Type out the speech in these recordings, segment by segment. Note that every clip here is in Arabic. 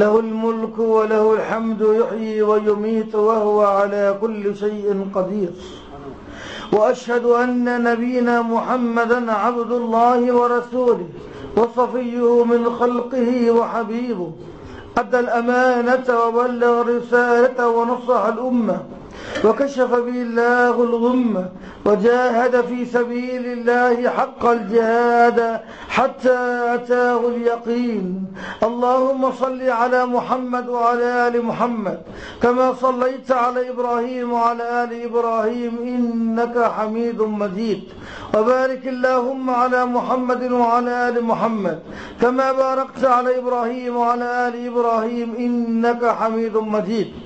له الملك وله الحمد يحيي ويميت وهو على كل شيء قدير. وأشهد أن نبينا محمدا عبد الله ورسوله وصفيه من خلقه وحبيبه. أدى الأمانة وبلغ الرسالة ونصح الأمة. وكشف به الله الغمة وجاهد في سبيل الله حق الجهاد حتى أتاه اليقين. اللهم صل على محمد وعلى آل محمد كما صليت على إبراهيم وعلى آل إبراهيم إنك حميد مجيد. وبارك اللهم على محمد وعلى آل محمد كما باركت على إبراهيم وعلى آل إبراهيم إنك حميد مجيد.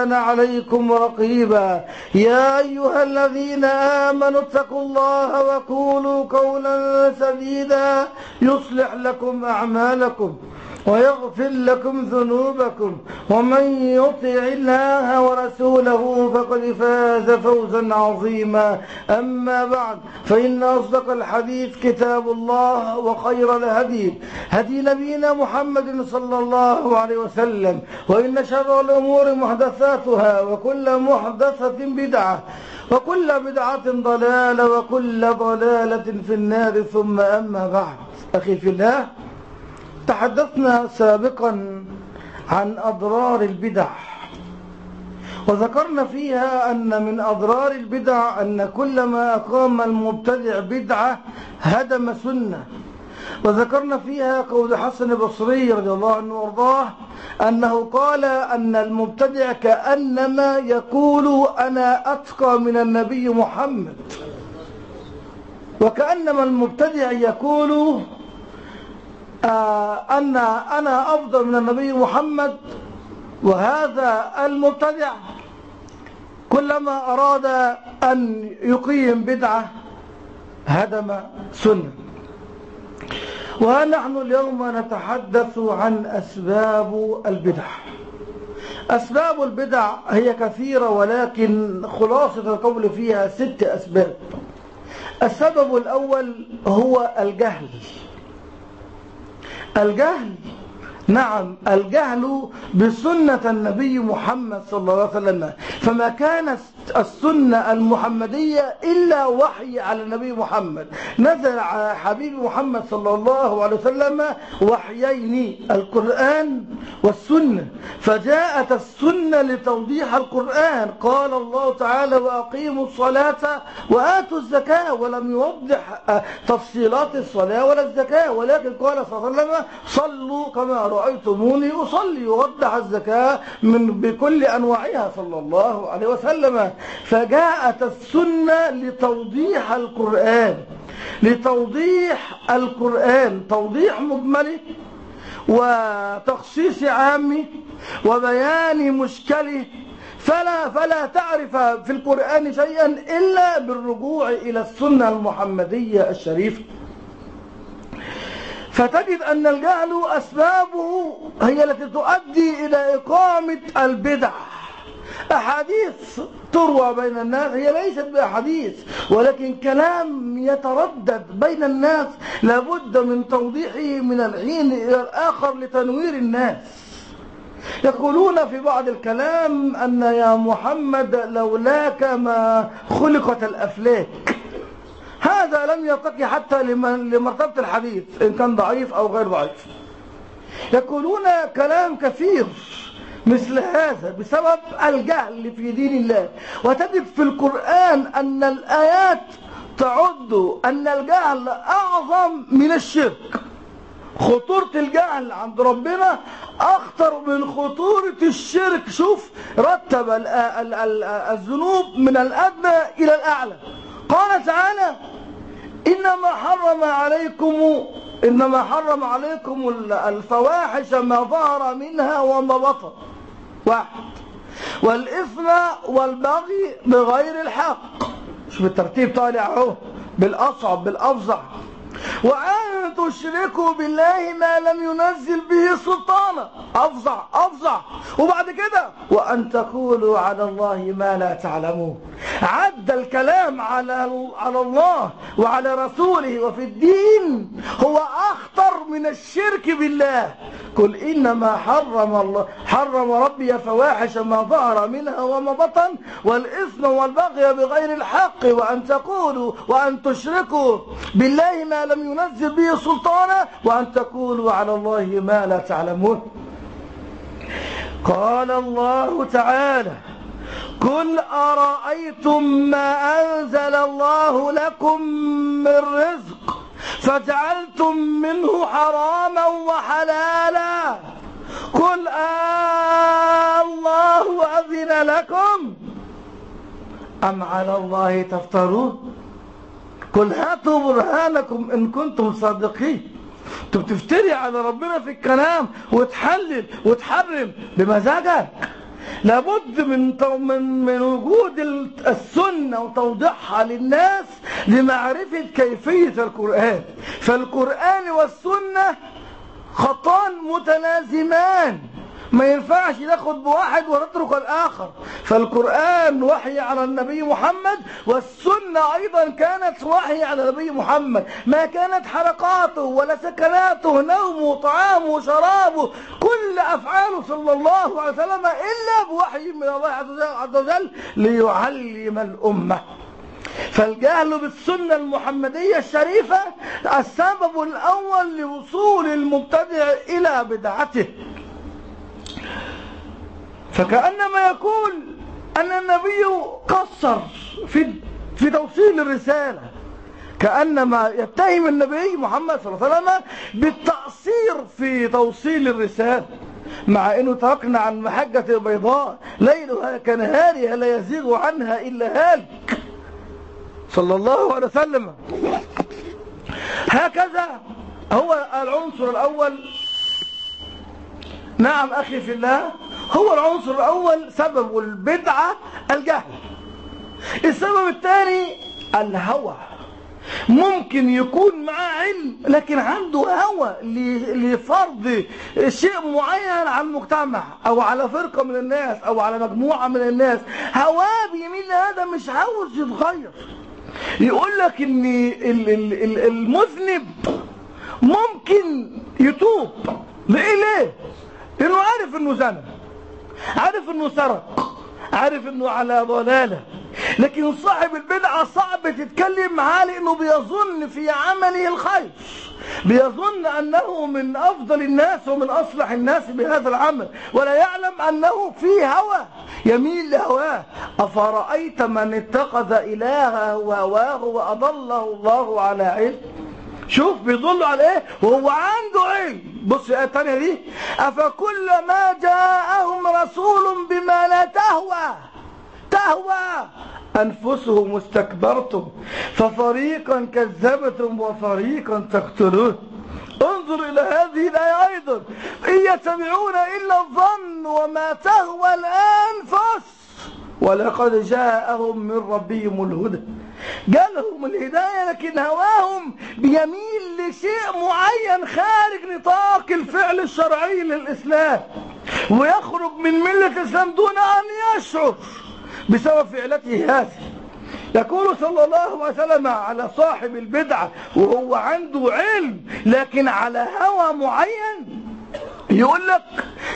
عليكم رقيبا. يا أيها الذين آمنوا اتقوا الله وقولوا قولا سديدا. يصلح لكم أعمالكم. ويغفر لكم ذنوبكم ومن يطع الله ورسوله فقد فاز فوزا عظيما. أما بعد فإن أصدق الحديث كتاب الله وخير الهدي هدي نبينا محمد صلى الله عليه وسلم وإن شر الأمور محدثاتها وكل محدثة بدعة وكل بدعة ضلالة وكل ضلالة في النار. ثم أما بعد أخي في الله تحدثنا سابقا عن أضرار البدع وذكرنا فيها أن من أضرار البدع أن كلما أقام المبتدع بدعة هدم سنة. وذكرنا فيها قول حسن البصري رضي الله عنه وأرضاه أنه قال أن المبتدع كأنما يقول أنا أتقى من النبي محمد وكأنما المبتدع يقول أن أنا أفضل من النبي محمد وهذا المبتدع. كلما أراد أن يقيم بدعة هدم سنة. ونحن اليوم نتحدث عن أسباب البدع. أسباب البدع هي كثيرة ولكن خلاصة القول فيها ست أسباب. السبب الأول هو الجهل. الجهل. نعم الجهل بسنة النبي محمد صلى الله عليه وسلم. فما كانت السنة المحمدية إلا وحي على النبي محمد. نزل على حبيب محمد صلى الله عليه وسلم وحيين القرآن والسنة. فجاءت السنة لتوضيح القرآن. قال الله تعالى وأقيموا الصلاة وآتوا الزكاة. ولم يوضح تفصيلات الصلاة ولا الزكاة. ولكن قال صلى الله عليه وسلم صلوا كما رأيتموني أصلي. ووضح الزكاة من بكل أنواعها صلى الله عليه وسلم. فجاءت السنة لتوضيح القرآن لتوضيح القرآن توضيح مجمله وتخصيص عامي وبيان مشكله فلا فلا تعرف في القرآن شيئا إلا بالرجوع إلى السنة المحمدية الشريفة. فتجد أن الجهل أسبابه هي التي تؤدي إلى إقامة البدع. أحاديث تروى بين الناس هي ليست بأحاديث ولكن كلام يتردد بين الناس لابد من توضيحه من الحين إلى الآخر لتنوير الناس. يقولون في بعض الكلام أن يا محمد لولاك ما خلقت الأفلاك. هذا لم يرتقي حتى لمرتبة الحديث إن كان ضعيف أو غير ضعيف. يقولون كلام كثير. مثل هذا بسبب الجهل في دين الله. وتجد في القرآن أن الآيات تعد أن الجهل أعظم من الشرك. خطورة الجهل عند ربنا أخطر من خطورة الشرك. شوف رتب الذنوب من الأدنى إلى الأعلى. قال تعالى إنما حرم عليكم إنما حرم عليكم الفواحش ما ظهر منها وما بطن. واحد. والإثم والبغي بغير الحق. شوف الترتيب طالع أهو. بالأصعب بالأفظع. وأن تشركوا بالله ما لم ينزل به سلطانا. أفظع أفظع. وبعد كده وأن تقولوا على الله ما لا تعلمون. عد الكلام على على الله وعلى رسوله وفي الدين هو أخطر من الشرك بالله. قل إنما حرم الله حرم ربي فواحش ما ظهر منها وما بطن والإثم والبغي بغير الحق. وأن تقولوا وأن تشركوا بالله ما لم ينزل به سلطانا وأن تقولوا على الله ما لا تعلمون. قال الله تعالى قل أرأيتم ما أنزل الله لكم من رزق فجعلتم منه حراما وحلالا؟ قل آه الله أذن لكم أم على الله تفترون؟ قل هاتوا برهانكم إن كنتم صادقين. انت بتفتري على ربنا في الكلام وتحلل وتحرم. بمزاجك لابد من من من وجود السنة وتوضيحها للناس لمعرفة كيفية القرآن. فالقرآن والسنة خطان متلازمان. ما ينفعش ناخد بواحد ونترك الآخر. فالقرآن وحي على النبي محمد والسنة أيضا كانت وحي على النبي محمد. ما كانت حركاته ولا سكناته نومه طعامه شرابه كل أفعاله صلى الله عليه وسلم إلا بوحي من الله عز وجل ليعلم الأمة. فالجهل بالسنة المحمدية الشريفة السبب الأول لوصول المبتدع إلى بدعته. فكأنما يقول أن النبي قصر في في توصيل الرسالة. كأنما يتهم النبي محمد صلى الله عليه وسلم بالتقصير في توصيل الرسالة مع أنه تركنا عن محجة البيضاء ليلها كنهارها لا يزيغ عنها إلا هالك. صلى الله عليه وسلم. هكذا هو العنصر الأول. نعم أخي في الله. هو العنصر الأول سبب البدعة الجهل. السبب الثاني الهوى. ممكن يكون معاه علم لكن عنده هوى لفرض شيء معين على المجتمع أو على فرقة من الناس أو على مجموعة من الناس. هواه بيميل هذا مش عاوز يتغير. يقول لك إن المذنب ممكن يتوب. ليه؟ ليه؟ لأنه عارف إنه زنى عارف إنه سرق عارف إنه على ضلالة لكن صاحب البدعة صعب تتكلم معاه لأنه بيظن في عمله الخير بيظن أنه من أفضل الناس ومن أصلح الناس بهذا العمل ولا يعلم أنه في هوى يميل لهواه. أفرأيت من اتخذ إلهه هواه وأضله الله على علم؟ شوف بيضل على إيه وهو عنده علم. بص الايه الثانية دي. أفكلما جاءهم رسول بما لا تهوى. تهوى. أنفسهم استكبرتم. ففريقا كذبتم وفريقا تقتلون. انظر إلى هذه الآية أيضا. إن يتبعون إلا الظن وما تهوى الأنفس. ولقد جاءهم من ربهم الهدى. جالهم الهداية لكن هواهم بيميل لشيء معين خارج نطاق الفعل الشرعي للإسلام ويخرج من ملة الإسلام دون أن يشعر بسبب فعلته هذه. يقول صلى الله عليه وسلم على صاحب البدعة وهو عنده علم لكن على هوى معين يقول لك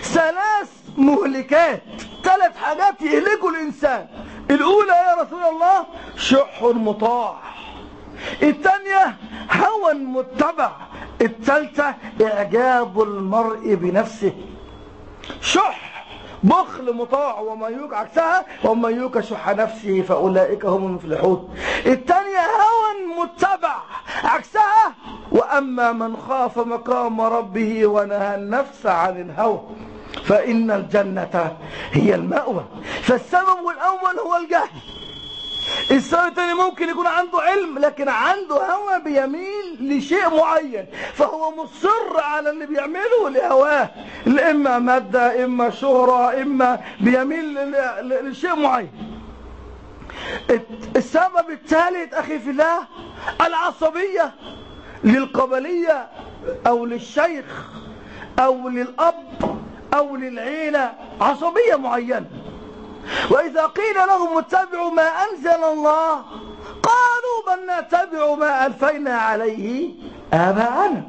ثلاث مهلكات ثلاث حاجات يهلكوا الإنسان. الأولى يا رسول الله شح مطاع. الثانية هوى متبع. الثالثة إعجاب المرء بنفسه. شح بخل مطاع. ومن يوك عكسها ومن يوك شح نفسه فأولئك هم المفلحون. الثانية هوى متبع. عكسها وأما من خاف مقام ربه ونهى النفس عن الهوى. فإن الجنة هي المأوى. فالسبب الأول هو الجهل. السبب الثاني ممكن يكون عنده علم لكن عنده هوى بيميل لشيء معين فهو مصر على اللي بيعمله لهواه. إما مادة إما شهرة إما بيميل لشيء معين. السبب الثالث أخي في الله العصبية للقبلية أو للشيخ أو للأب أو للعيلة عصبية معينة. وإذا قيل لهم اتبعوا ما أنزل الله قالوا بل نتبع ما ألفينا عليه آباءنا.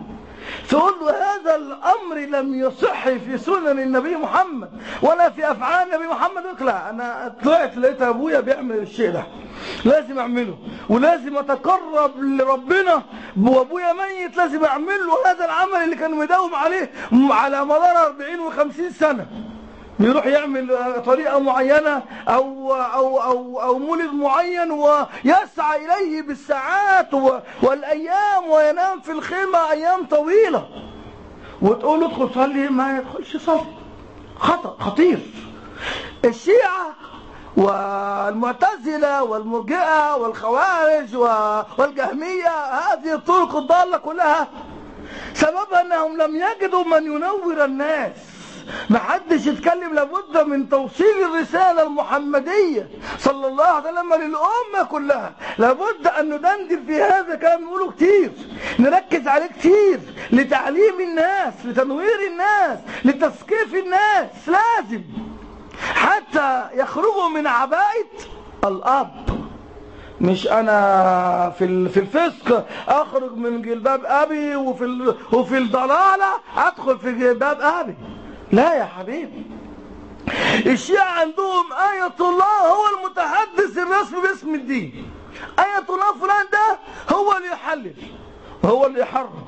تقول له هذا الأمر لم يصح في سنن النبي محمد ولا في أفعال النبي محمد. يقول لا أنا طلعت لقيت أبويا بيعمل الشيء ده. لازم أعمله. ولازم أتقرب لربنا. وأبويا ميت لازم أعمل له هذا العمل اللي كان مداوم عليه على مدار 40 و50 سنة. يروح يعمل طريقة معينة أو, أو, أو, أو مولد معين ويسعى إليه بالساعات والأيام وينام في الخيمة أيام طويلة. وتقول له ادخل صلي ما يدخلش صلي. خطأ خطير. الشيعة والمعتزلة والمرجئة والخوارج والجهمية هذه الطرق الضالة كلها. سببها أنهم لم يجدوا من ينور الناس. ما حدش يتكلم لابد من توصيل الرسالة المحمدية صلى الله عليه وسلم للأمة كلها. لابد أن ندندن في هذا كلام نقوله كتير. نركز عليه كتير. لتعليم الناس لتنوير الناس لتثقيف الناس. لازم. حتى يخرجوا من عباءة الأب. مش أنا في في الفسق أخرج من جلباب أبي وفي وفي الضلالة أدخل في جلباب أبي. لا يا حبيبي. الشيعة عندهم آية الله هو المتحدث الرسمي باسم الدين. آية الله فلان ده هو اللي يحلل وهو اللي يحرم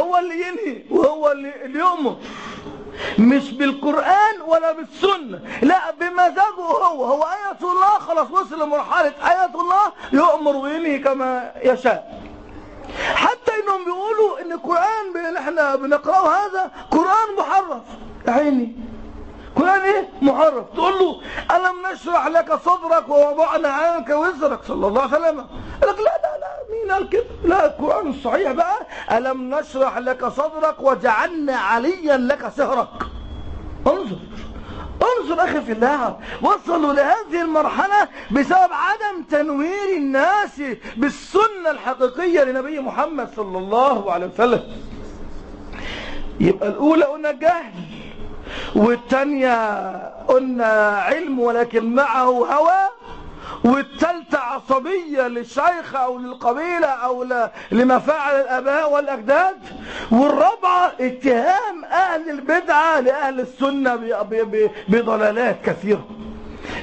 هو اللي ينهي وهو اللي يؤمر مش بالقرآن ولا بالسنة. لا بمزاجه هو. هو آية الله. خلاص وصل لمرحلة آية الله يؤمر وينهي كما يشاء. حتى إنهم بيقولوا إن القرآن اللي إحنا بنقرأه هذا قرآن محرف. عيني. قرآن إيه محرف تقول له ألم نشرح لك صدرك ووضعنا عنك وزرك؟ صلى الله عليه وسلم. لك لا لا لا مين قال كده؟ لا القرآن الصحيح بقى. ألم نشرح لك صدرك وجعلنا عليا لك سهرك انظر انظر أخي في الله. وصلوا لهذه المرحلة بسبب عدم تنوير الناس بالسنة الحقيقية لنبي محمد صلى الله عليه وسلم. يبقى الأولى قلنا جهل. والثانية قلنا علم ولكن معه هوى والثالثة عصبية للشيخ أو للقبيلة أو لما فعل الأباء والأجداد والرابعة اتهام أهل البدعة لأهل السنة بضلالات كثيرة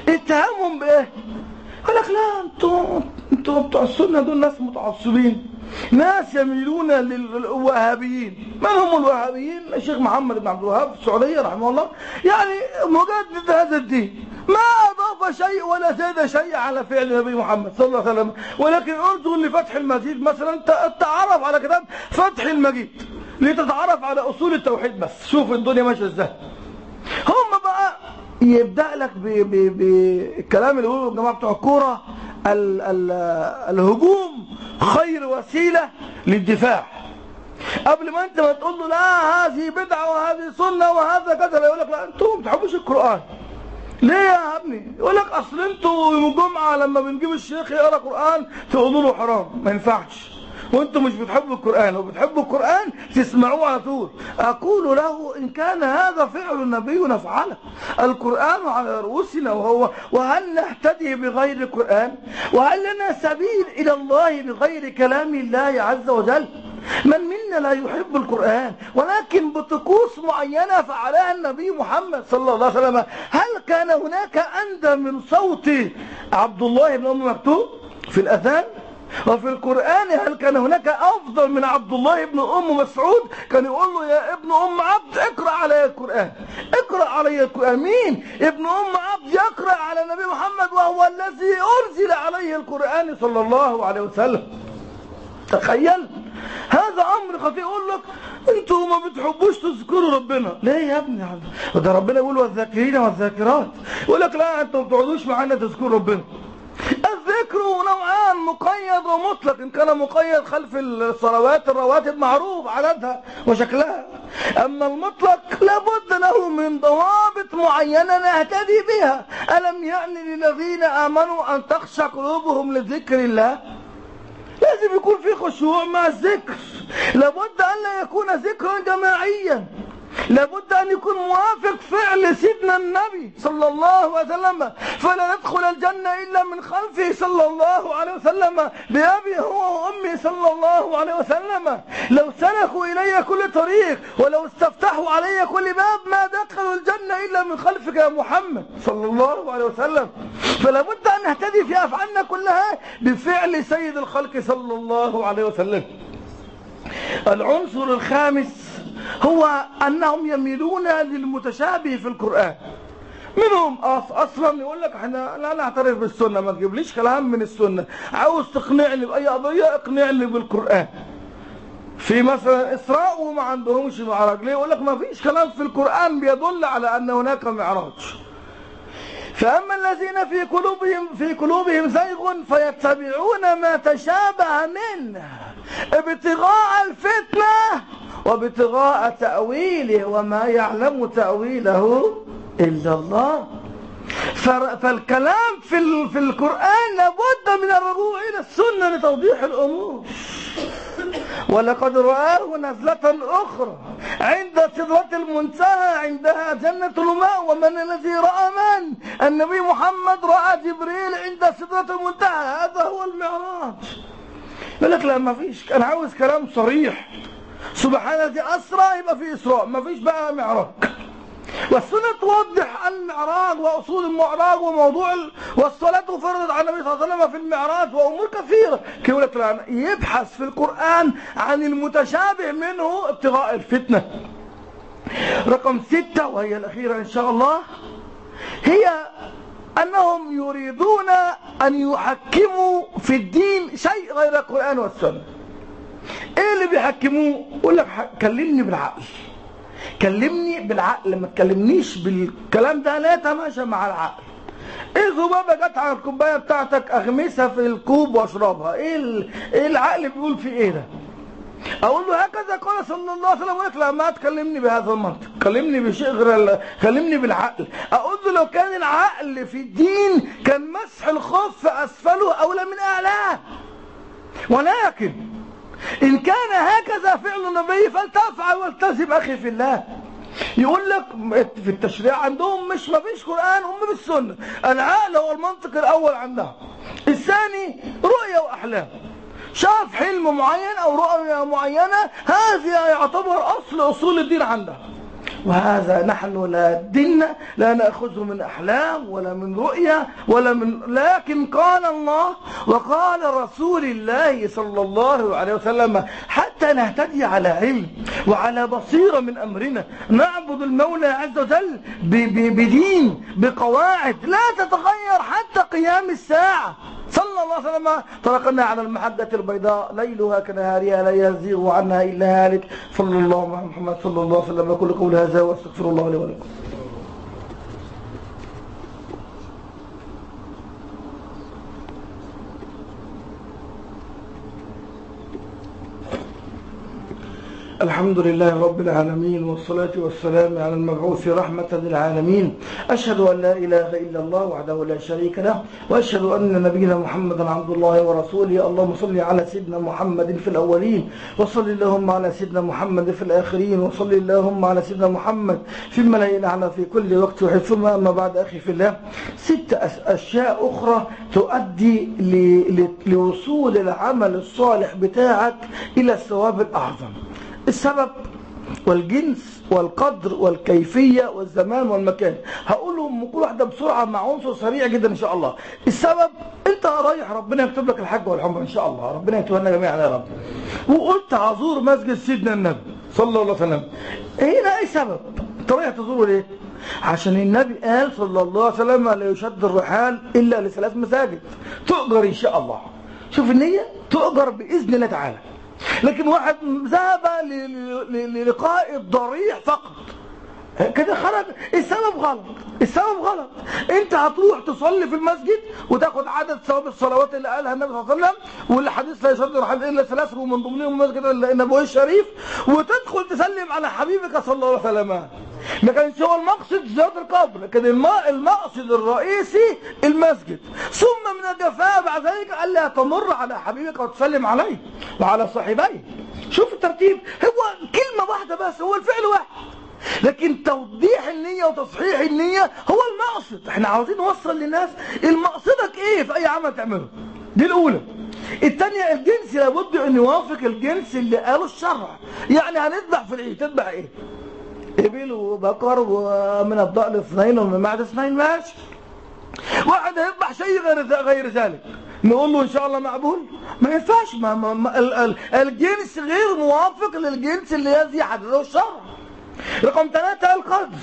اتهامهم بإيه؟ قال لك لا أنتوا أنتوا بتوع السنة دول ناس متعصبين ناس يميلون للوهابيين. من هم الوهابيين؟ الشيخ محمد بن عبد الوهاب السعودية رحمه الله. يعني مجدد هذا الدين. ما أضاف شيء ولا زاد شيء على فعل النبي محمد صلى الله عليه وسلم. ولكن انظر لفتح المجيد مثلا تعرف على كتاب فتح المجيد. لتتعرف على أصول التوحيد بس. شوف الدنيا ماشية بقى يبدأ لك بالكلام اللي بيقولوا الجماعة بتوع الكورة ال ال الهجوم خير وسيلة للدفاع. قبل ما انت ما تقول له لا هذه بدعة وهذه سنة وهذا كذا يقول لك لا أنتوا ما بتحبوش القرآن. ليه يا ابني؟ يقول لك أصل أنتوا يوم الجمعة لما بنجيب الشيخ يقرأ قرآن تقولوا له حرام ما ينفعش. وأنتم مش بتحبوا القرآن. وبتحبوا القرآن تسمعوه على طول. أقول له إن كان هذا فعل النبي نفعله. القرآن على رؤوسنا وهو وهل نهتدي بغير القرآن؟ وهل لنا سبيل إلى الله بغير كلام الله عز وجل؟ من منا لا يحب القرآن؟ ولكن بطقوس معينة فعلها النبي محمد صلى الله عليه وسلم. هل كان هناك أندى من صوت عبد الله بن أم مكتوب في الأذان؟ وفي القرآن هل كان هناك أفضل من عبد الله بن أم مسعود؟ كان يقول له يا ابن أم عبد اقرأ علي القرآن. اقرأ علي القرآن. مين؟ ابن أم عبد يقرأ على النبي محمد وهو الذي أنزل عليه القرآن صلى الله عليه وسلم. تخيل! هذا أمر خطير. يقول لك أنتوا ما بتحبوش تذكروا ربنا. ليه يا ابني ده ربنا يقول والذاكرين والذاكرات. يقول لك لا أنتوا ما بتقعدوش معانا تذكروا ربنا. الذكر نوعان مقيد ومطلق إن كان مقيد خلف الصلوات الرواتب معروف عددها وشكلها. أما المطلق لابد له من ضوابط معينة نهتدي بها. ألم يأن للذين آمنوا أن تخشى قلوبهم لذكر الله؟ لازم يكون في خشوع مع الذكر. لابد أن لا يكون ذكرا جماعيا. لابد أن يكون موافق فعل سيدنا النبي صلى الله عليه وسلم فلا ندخل الجنة إلا من خلفه صلى الله عليه وسلم بأبي هو وأمي صلى الله عليه وسلم. لو سلكوا إلي كل طريق ولو استفتحوا علي كل باب ما دخلوا الجنة إلا من خلفك يا محمد صلى الله عليه وسلم. فلا بد أن نهتدي في أفعالنا كلها بفعل سيد الخلق صلى الله عليه وسلم. العنصر الخامس هو أنهم يميلون للمتشابه في القرآن. منهم أصلا يقول لك إحنا لا نعترف بالسنة ما تجيبليش كلام من السنة. عاوز تقنعني بأي قضية اقنعني بالقرآن. في مثلا إسراء وما عندهمش معراج. ليه؟ يقول لك ما فيش كلام في القرآن بيدل على أن هناك معراج. فأما الذين في قلوبهم في قلوبهم زيغ فيتبعون ما تشابه منه. ابتغاء الفتنة وابتغاء تأويله وما يعلم تأويله إلا الله. فالكلام في في القرآن لابد من الرجوع إلى السنة لتوضيح الأمور. ولقد رآه نزلة أخرى عند سدرة المنتهى عندها جنة الماء. ومن الذي رأى من؟ النبي محمد رأى جبريل عند سدرة المنتهى. هذا هو المعراج. يقول لك لا ما فيش. أنا عاوز كلام صريح. سبحان الذي أسرى يبقى في إسراء ما فيش بقى معراج. والسنة توضح المعراج وأصول المعراج وموضوع ال... والصلاة فرضت على النبي صلى الله عليه وسلم في المعراج وأمور كثيرة. كيف لك يبحث في القرآن عن المتشابه منه ابتغاء الفتنة. رقم ستة وهي الأخيرة إن شاء الله هي أنهم يريدون أن يحكموا في الدين شيء غير القرآن والسنة. إيه اللي بيحكموه؟ يقول لك كلمني بالعقل. كلمني بالعقل. ما تكلمنيش بالكلام ده لا يتماشى مع العقل. إيه ذبابه جت على الكوباية بتاعتك أغمسها في الكوب وأشربها؟ إيه إيه العقل بيقول في إيه ده؟ أقول له هكذا قال صلى الله عليه وسلم. لك لا ما تكلمني بهذا المنطق. كلمني بشيء غير كلمني بالعقل. أقول له لو كان العقل في الدين كان مسح الخف أسفله أولى من اعلاه ولكن إن كان هكذا فعل النبي فلتفعل والتزم أخي في الله. يقول لك في التشريع عندهم مش ما فيش قرآن هم بالسنة. العقل هو المنطق الأول عندهم. الثاني رؤية وأحلام. شاف حلم معين أو رؤية معينة هذه يعتبر أصل أصول الدين عندهم. وهذا نحن لا دين لا نأخذه من أحلام ولا من رؤية ولا من لكن قال الله وقال رسول الله صلى الله عليه وسلم حتى نهتدي على علم وعلى بصيرة من أمرنا. نعبد المولى عز وجل بدين بقواعد. لا تتغير حتى قيام الساعة. صلى الله عليه وسلم. تركنا على المحجة البيضاء. ليلها كنهارها لا يزيغ عنها إلا هالك. صلى الله على محمد. صلى الله عليه وسلم. كل قول هذا واستغفر الله لي ولكم. الحمد لله رب العالمين والصلاة والسلام على المبعوث رحمة للعالمين. أشهد أن لا إله إلا الله وحده لا شريك له وأشهد أن نبينا محمدا عبد الله ورسوله. اللهم صل على سيدنا محمد في الأولين وصل اللهم على سيدنا محمد في الآخرين وصل اللهم على سيدنا محمد في الملأ الأعلى في كل وقت ثم أما بعد أخي في الله ست أشياء أخرى تؤدي لوصول العمل الصالح بتاعك إلى الثواب الأعظم. السبب والجنس والقدر والكيفية والزمان والمكان. هقولهم كل واحدة بسرعة مع عنصر سريع جدا إن شاء الله. السبب أنت رايح ربنا يكتب لك الحج والعمرة إن شاء الله. ربنا يتولى جميعا يا رب. وقلت هزور مسجد سيدنا النبي صلى الله عليه وسلم. هنا أي سبب أنت رايح تزوره ليه؟ عشان النبي قال صلى الله عليه وسلم لا يشد الرحال إلا لثلاث مساجد. تؤجر إن شاء الله. شوف النية؟ تؤجر بإذن الله تعالى. لكن واحد ذهب للقاء الضريح فقط. كده خرج. السبب غلط. السبب غلط. انت هتروح تصلي في المسجد وتاخد عدد ثواب الصلوات اللي قالها النبي صلى الله عليه وسلم والحديث لا يصلي رحل إلا ثلاثة ومن ضمنهم مسجد النبوي الشريف وتدخل تسلم على حبيبك صلى الله عليه وسلم. ما كانش هو المقصد زيارة القبر لكن المقصد الرئيسي المسجد. ثم من الجفاء بعد ذلك قال لها تمر على حبيبك وتسلم عليه وعلى صاحبيه. شوف الترتيب. هو كلمة واحدة بس هو الفعل واحد. لكن توضيح النية وتصحيح النية هو المقصد. إحنا عاوزين نوصل للناس المقصدك إيه في أي عمل تعمله. دي الأولى. الثانية الجنس لابد أن يوافق الجنس اللي قاله الشرع. يعني هنذبح في العيد تذبح إيه؟ إبل وبقر ومن الضأن اثنين ومن المعد اثنين ماشي. واحد هيذبح شيء غير غير ذلك. نقول له إن شاء الله مقبول. ما ينفعش ما ما ما ال ال الجنس غير موافق للجنس يزي حدده الشرع. رقم ثلاثة القدر.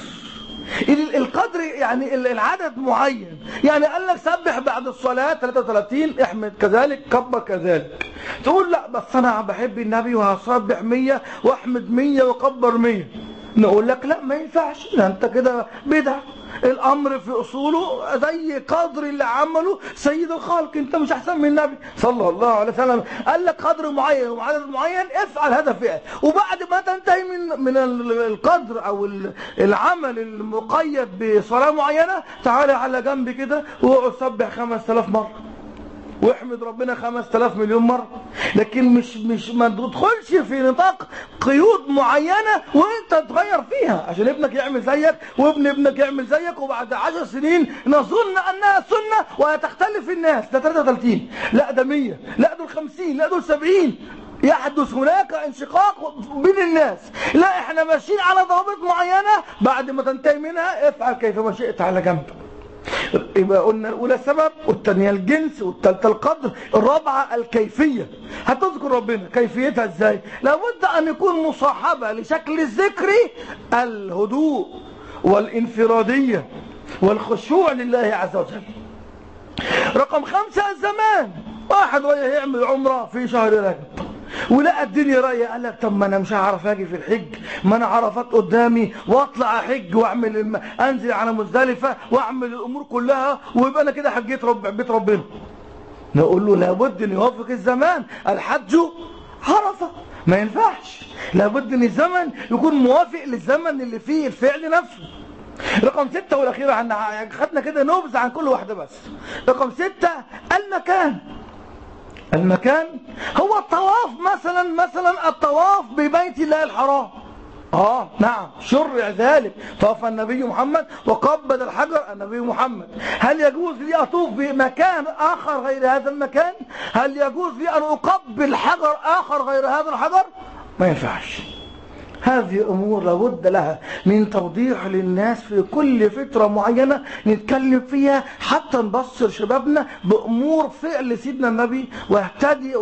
القدر يعني العدد معين. يعني قال لك سبح بعد الصلاة 33 احمد كذلك كبر كذلك. تقول لا بس أنا بحب النبي وهسبح 100 وأحمد 100 وكبر 100 نقول لك لا ما ينفعش. انت كده بدع. الأمر في أصوله زي قدر اللي عمله سيد الخلق. انت مش أحسن من النبي صلى الله عليه وسلم. قال لك قدر معين وعدد معين افعل هذا فعل. وبعد ما تنتهي من من القدر أو العمل المقيد بصلاة معينة تعالى على جنب كده واقعد سبح 5000 مرة. واحمد ربنا 5000 مليون مرة. لكن مش مش ما تدخلش في نطاق قيود معينة وانت تغير فيها. عشان ابنك يعمل زيك وابن ابنك يعمل زيك وبعد 10 سنين نظن أنها سنة وتختلف الناس. ده 33 لا ده 100 لا دول 50 لا دول 70 يحدث هناك انشقاق بين الناس. لا إحنا ماشيين على ضوابط معينة. بعد ما تنتهي منها افعل كيفما شئت على جنب. يبقى قلنا الأولى السبب والثانية الجنس والثالثة القدر الرابعة الكيفية. هتذكر ربنا كيفيتها إزاي؟ لابد أن يكون مصاحبة لشكل الذكر الهدوء والانفرادية والخشوع لله عز وجل. رقم خمسة الزمان. واحد وهي عمرة في شهر رجب. ولقى الدنيا رايقه قال لك طب ما أنا مش هعرف أجي في الحج. ما أنا عرفات قدامي وأطلع أحج وأعمل الم... أنزل على مزدلفة وأعمل الأمور كلها ويبقى أنا كده حجيت رب... بيت ربنا. نقول له لابد إن يوافق الزمان. الحج عرفة. ما ينفعش. لابد إن الزمن يكون موافق للزمن اللي فيه الفعل نفسه. رقم ستة والأخيرة عن خدنا كده نبذ عن كل واحدة بس. رقم ستة المكان. المكان هو الطواف مثلا مثلا الطواف ببيت الله الحرام. آه نعم. شرع ذلك. طاف النبي محمد وقبل الحجر النبي محمد. هل يجوز لي أطوف بمكان آخر غير هذا المكان؟ هل يجوز لي أن أقبل حجر آخر غير هذا الحجر؟ ما ينفعش. هذه أمور لابد لها من توضيح للناس في كل فترة معينة نتكلم فيها حتى نبصر شبابنا بأمور فعل سيدنا النبي واهتدي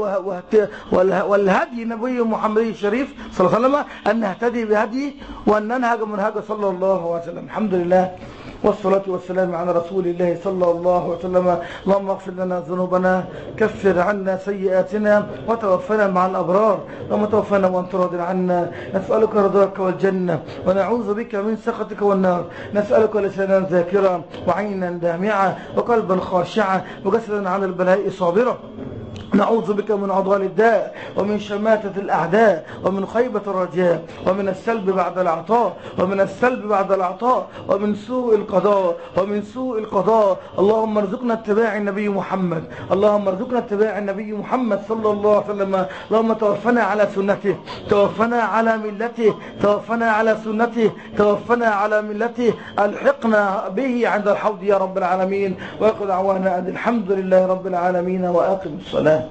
والهدي النبي محمد الشريف صلى الله عليه وسلم أن نهتدي بهديه وأن ننهج منهج صلى الله عليه وسلم. الحمد لله. والصلاة والسلام على رسول الله صلى الله عليه وسلم. اللهم اغفر لنا ذنوبنا كفر عنا سيئاتنا وتوفنا مع الأبرار. اللهم توفنا وأنت راض عنا. نسألك رضاك والجنة ونعوذ بك من سخطك والنار. نسألك لسانا ذاكرا وعينا دامعا وقلبا خاشعا وجسدا على البلاء صابرا. نعوذ بك من عضال الداء ومن شماتة الأعداء ومن خيبة الرجاء ومن السلب بعد العطاء ومن السلب بعد العطاء ومن سوء القضاء ومن سوء القضاء. اللهم ارزقنا اتباع النبي محمد. اللهم ارزقنا اتباع النبي محمد صلى الله عليه وسلم. اللهم توفنا على سنته توفنا على ملته توفنا على سنته توفنا على ملته. ألحقنا به عند الحوض يا رب العالمين. ويقول دعوانا أن الحمد لله رب العالمين وأقم الصلاة.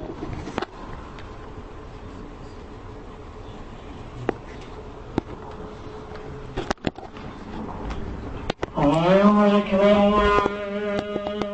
الله أكبر الله